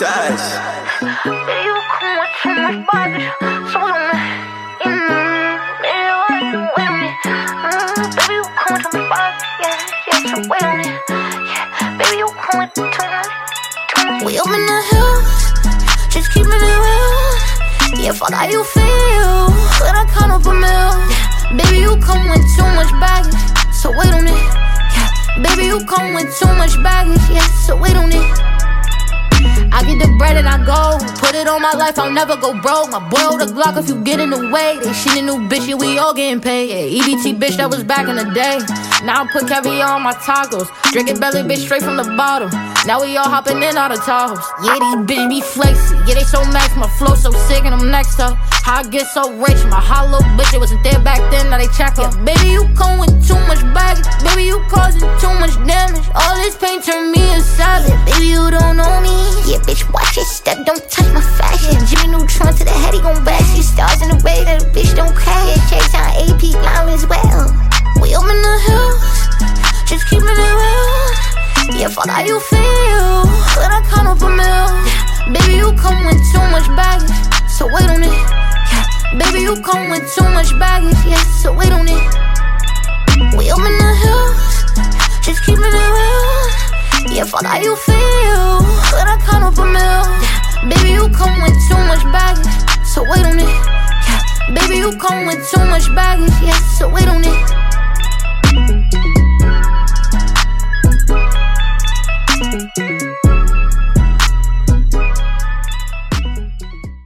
touch. Baby, you come with. Yeah, yeah. Yeah, baby, you come with too. We up in the hills, just keeping it real. Yeah, fuck how you feel. When I count up a. Yeah, baby, you come with too much baggage. So wait on it. Yeah, baby, you come with too much baggage. Yeah, so wait on it. I get the bread and I go. Put it on my life, I'll never go broke. My boy the Glock if you get in the way. They shit a new bitch, we all getting paid. Yeah, EBT bitch, that was back in the day. Now I put caviar on my tacos. Drinking belly bitch straight from the bottle. Now we all hopping in all the Tahoes. Yeah, these bitches be flexy. Yeah, they so max, my flow so sick and I'm next up. How I get so rich, my hollow bitch, it wasn't there back then, now they check up. Yeah, baby, you come with too much baggage. Baby, you causing too much damage. All this pain turned me The that a bitch don't crash. Chase on AP, lime as well. We up in the hills, just keeping it real. Yeah, fuck how you feel. When I count up a mill. Baby, you come with too much baggage. So wait on it. Yeah, baby, you come with too much baggage. Yeah, so wait on it. We up in the hills, just keeping it real. Yeah, fuck how you feel. When I count up a mill. Yeah, baby, you you come with too much baggage. Yeah, so wait on it.